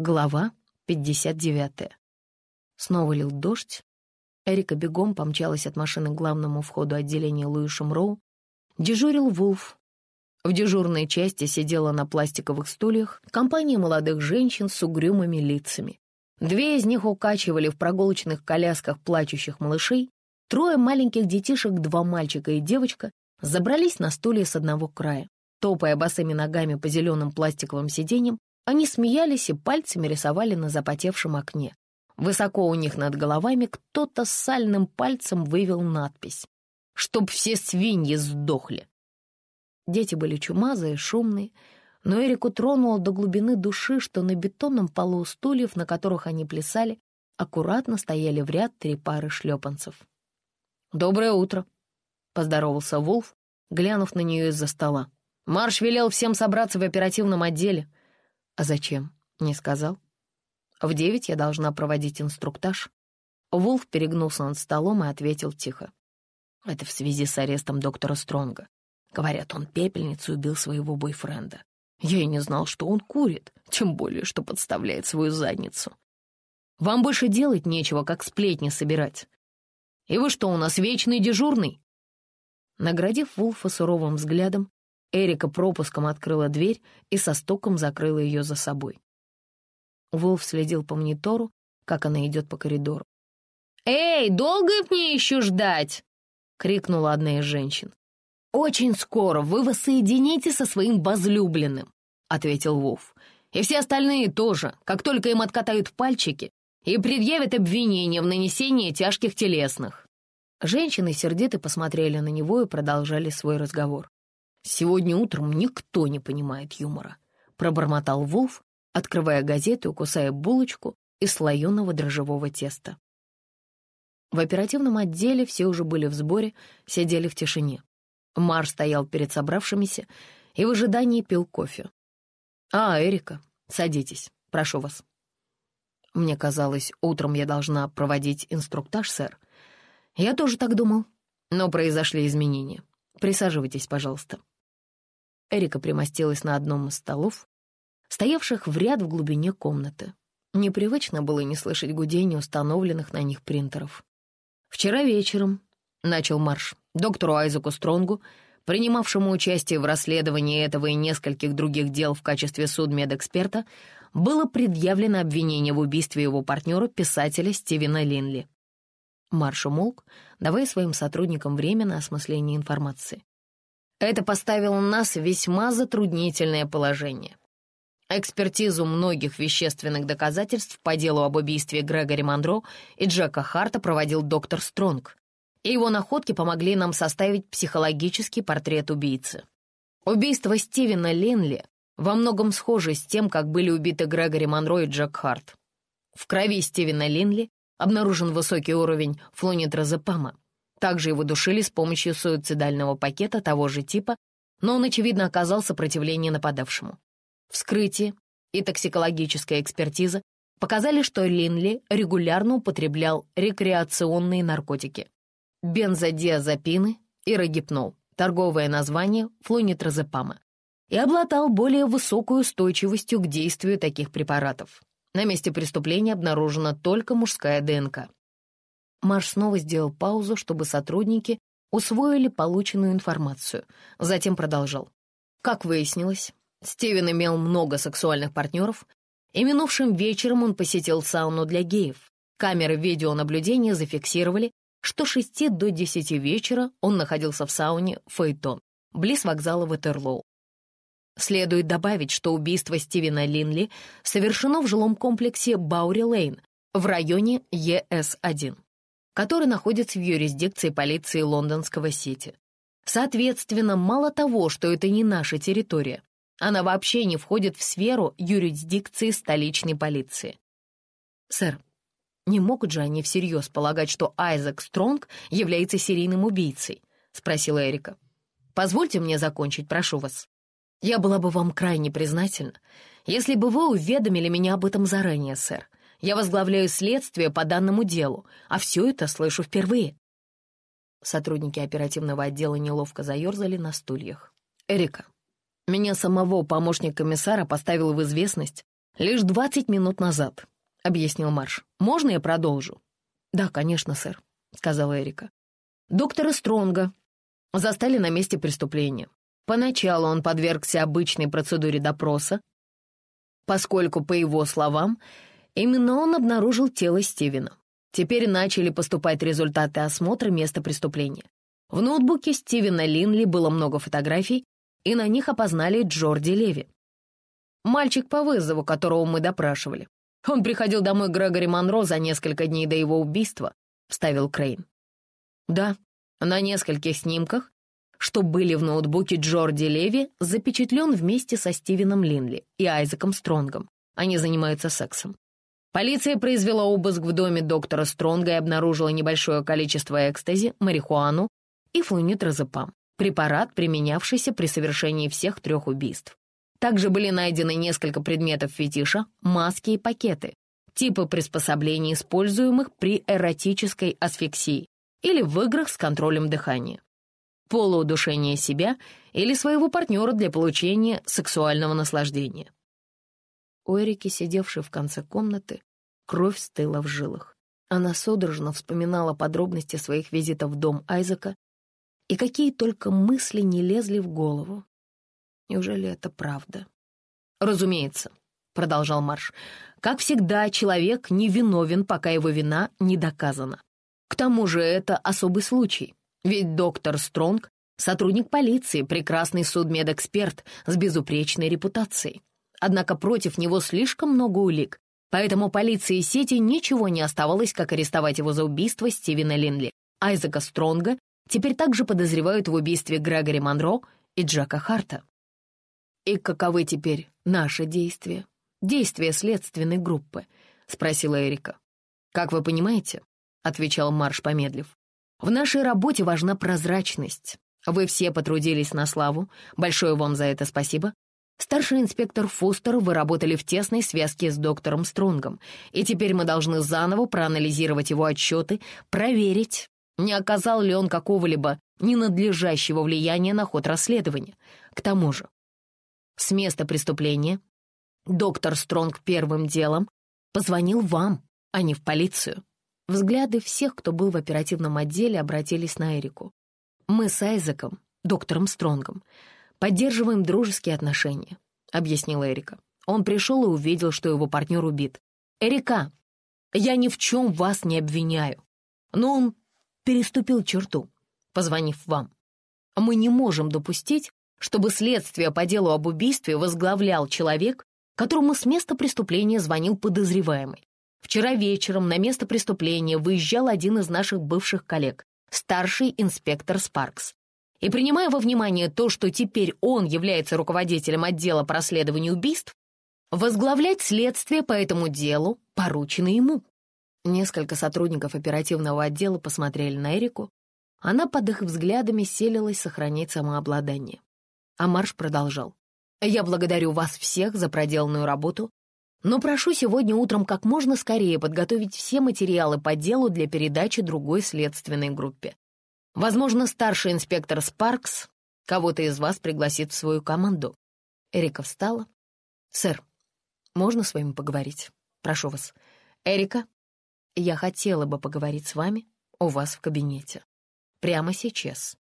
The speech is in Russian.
Глава 59. Снова лил дождь. Эрика бегом помчалась от машины к главному входу отделения Луишем Роу. Дежурил Вулф. В дежурной части сидела на пластиковых стульях компания молодых женщин с угрюмыми лицами. Две из них укачивали в прогулочных колясках плачущих малышей, трое маленьких детишек, два мальчика и девочка, забрались на стулья с одного края. Топая босыми ногами по зеленым пластиковым сиденьям, они смеялись и пальцами рисовали на запотевшем окне. Высоко у них над головами кто-то с сальным пальцем вывел надпись «Чтоб все свиньи сдохли». Дети были чумазые, шумные, но Эрику тронуло до глубины души, что на бетонном полу стульев, на которых они плясали, аккуратно стояли в ряд три пары шлепанцев. «Доброе утро», — поздоровался Вулф, глянув на нее из-за стола. «Марш велел всем собраться в оперативном отделе. «А зачем?» — не сказал. «В девять я должна проводить инструктаж». Вулф перегнулся над столом и ответил тихо. «Это в связи с арестом доктора Стронга. Говорят, он пепельницу убил своего бойфренда. Я и не знал, что он курит, тем более, что подставляет свою задницу. Вам больше делать нечего, как сплетни собирать. И вы что, у нас вечный дежурный?» Наградив Вулфа суровым взглядом, Эрика пропуском открыла дверь и со стуком закрыла ее за собой. Волф следил по монитору, как она идет по коридору. «Эй, долго мне еще ждать?» — крикнула одна из женщин. «Очень скоро вы воссоедините со своим возлюбленным», — ответил Вов. «И все остальные тоже, как только им откатают пальчики и предъявят обвинение в нанесении тяжких телесных». Женщины сердито посмотрели на него и продолжали свой разговор. «Сегодня утром никто не понимает юмора», — пробормотал Вулф, открывая газету и кусая булочку из слоеного дрожжевого теста. В оперативном отделе все уже были в сборе, сидели в тишине. Мар стоял перед собравшимися и в ожидании пил кофе. «А, Эрика, садитесь, прошу вас». Мне казалось, утром я должна проводить инструктаж, сэр. Я тоже так думал, но произошли изменения. Присаживайтесь, пожалуйста. Эрика примостилась на одном из столов, стоявших в ряд в глубине комнаты. Непривычно было не слышать гудения установленных на них принтеров. «Вчера вечером», — начал Марш, доктору Айзеку Стронгу, принимавшему участие в расследовании этого и нескольких других дел в качестве судмедэксперта, было предъявлено обвинение в убийстве его партнера, писателя Стивена Линли. Марш умолк, давая своим сотрудникам время на осмысление информации. Это поставило нас в весьма затруднительное положение. Экспертизу многих вещественных доказательств по делу об убийстве Грегори Монро и Джека Харта проводил доктор Стронг, и его находки помогли нам составить психологический портрет убийцы. Убийство Стивена Ленли во многом схоже с тем, как были убиты Грегори Монро и Джек Харт. В крови Стивена Линли обнаружен высокий уровень флунитрозепама, также его душили с помощью суицидального пакета того же типа, но он, очевидно, оказал сопротивление нападавшему. Вскрытие и токсикологическая экспертиза показали, что Линли регулярно употреблял рекреационные наркотики. Бензодиазепины и рогипнол, торговое название флунитрозепама, и обладал более высокой устойчивостью к действию таких препаратов. На месте преступления обнаружена только мужская ДНК. Марш снова сделал паузу, чтобы сотрудники усвоили полученную информацию. Затем продолжал. Как выяснилось, Стивен имел много сексуальных партнеров, и минувшим вечером он посетил сауну для геев. Камеры видеонаблюдения зафиксировали, что с 6 до 10 вечера он находился в сауне «Фейтон», близ вокзала Ватерлоу. Следует добавить, что убийство Стивена Линли совершено в жилом комплексе Баури-Лейн в районе ЕС-1 который находится в юрисдикции полиции лондонского Сити. Соответственно, мало того, что это не наша территория, она вообще не входит в сферу юрисдикции столичной полиции. Сэр, не могут же они всерьез полагать, что Айзек Стронг является серийным убийцей? Спросила Эрика. Позвольте мне закончить, прошу вас. Я была бы вам крайне признательна, если бы вы уведомили меня об этом заранее, сэр. Я возглавляю следствие по данному делу, а все это слышу впервые». Сотрудники оперативного отдела неловко заерзали на стульях. «Эрика, меня самого помощник комиссара поставил в известность «Лишь двадцать минут назад», — объяснил Марш. «Можно я продолжу?» «Да, конечно, сэр», — сказала Эрика. «Доктора Стронга застали на месте преступления. Поначалу он подвергся обычной процедуре допроса, поскольку, по его словам, именно он обнаружил тело Стивена. Теперь начали поступать результаты осмотра места преступления. В ноутбуке Стивена Линли было много фотографий, и на них опознали Джорди Леви. Мальчик по вызову, которого мы допрашивали. Он приходил домой Грегори Монро за несколько дней до его убийства, — вставил Крейн. Да, на нескольких снимках, что были в ноутбуке Джорди Леви, запечатлен вместе со Стивеном Линли и Айзеком Стронгом. Они занимаются сексом. Полиция произвела обыск в доме доктора Стронга и обнаружила небольшое количество экстази, марихуану и флунитразепам, препарат, применявшийся при совершении всех трех убийств. Также были найдены несколько предметов фетиша, маски и пакеты, типы приспособлений, используемых при эротической асфиксии или в играх с контролем дыхания, полуудушение себя или своего партнера для получения сексуального наслаждения. У Эрики, сидевшей в конце комнаты, кровь стыла в жилах. Она судорожно вспоминала подробности своих визитов в дом Айзека и какие только мысли не лезли в голову. Неужели это правда? Разумеется, продолжал Марш. Как всегда, человек не виновен, пока его вина не доказана. К тому же это особый случай, ведь доктор Стронг — сотрудник полиции, прекрасный судмедэксперт с безупречной репутацией. Однако против него слишком много улик, поэтому полиции сети ничего не оставалось, как арестовать его за убийство Стивена Линли. Айзека Стронга теперь также подозревают в убийстве Грегори Монро и Джека Харта. «И каковы теперь наши действия? Действия следственной группы?» — спросила Эрика. «Как вы понимаете?» — отвечал Марш, помедлив. «В нашей работе важна прозрачность. Вы все потрудились на славу. Большое вам за это спасибо. Старший инспектор Фостер, вы работали в тесной связке с доктором Стронгом, и теперь мы должны заново проанализировать его отчеты, проверить, не оказал ли он какого-либо ненадлежащего влияния на ход расследования. К тому же, с места преступления, доктор Стронг первым делом позвонил вам, а не в полицию. Взгляды всех, кто был в оперативном отделе, обратились на Эрику. «Мы с Айзеком, доктором Стронгом, поддерживаем дружеские отношения», — объяснила Эрика. Он пришел и увидел, что его партнер убит. «Эрика, я ни в чем вас не обвиняю, но он переступил черту, позвонив вам. Мы не можем допустить, чтобы следствие по делу об убийстве возглавлял человек, которому с места преступления звонил подозреваемый. Вчера вечером на место преступления выезжал один из наших бывших коллег, старший инспектор Спаркс. И принимая во внимание то, что теперь он является руководителем отдела по расследованию убийств, возглавлять следствие по этому делу поручено ему. Несколько сотрудников оперативного отдела посмотрели на Эрику. Она под их взглядами селилась сохранять самообладание. А Марш продолжал. «Я благодарю вас всех за проделанную работу, но прошу сегодня утром как можно скорее подготовить все материалы по делу для передачи другой следственной группе. Возможно, старший инспектор Спаркс кого-то из вас пригласит в свою команду». Эрика встала. «Сэр, можно с вами поговорить? Прошу вас. Эрика, я хотела бы поговорить с вами у вас в кабинете. Прямо сейчас».